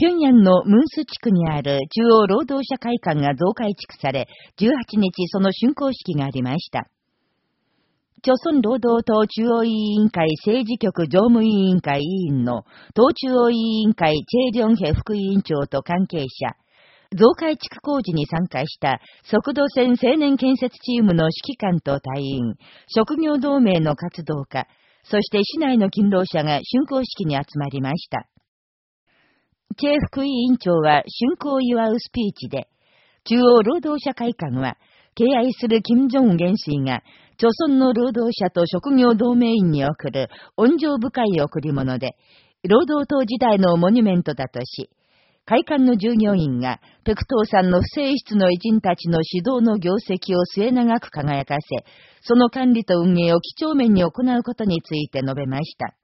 平壌のムンス地区にある中央労働者会館が増改築され、18日その竣工式がありました。朝鮮労働党中央委員会政治局常務委員会委員の党中央委員会チェ・リョンヘ副委員長と関係者、増改築工事に参加した速度線青年建設チームの指揮官と隊員、職業同盟の活動家、そして市内の勤労者が竣工式に集まりました。チェ副委員長は竣工を祝うスピーチで、中央労働者会館は、敬愛する金正恩元帥が、朝鮮の労働者と職業同盟員に送る恩情深い贈り物で、労働党時代のモニュメントだとし、会館の従業員が、ペクトーさんの不正室の偉人たちの指導の業績を末永く輝かせ、その管理と運営を几帳面に行うことについて述べました。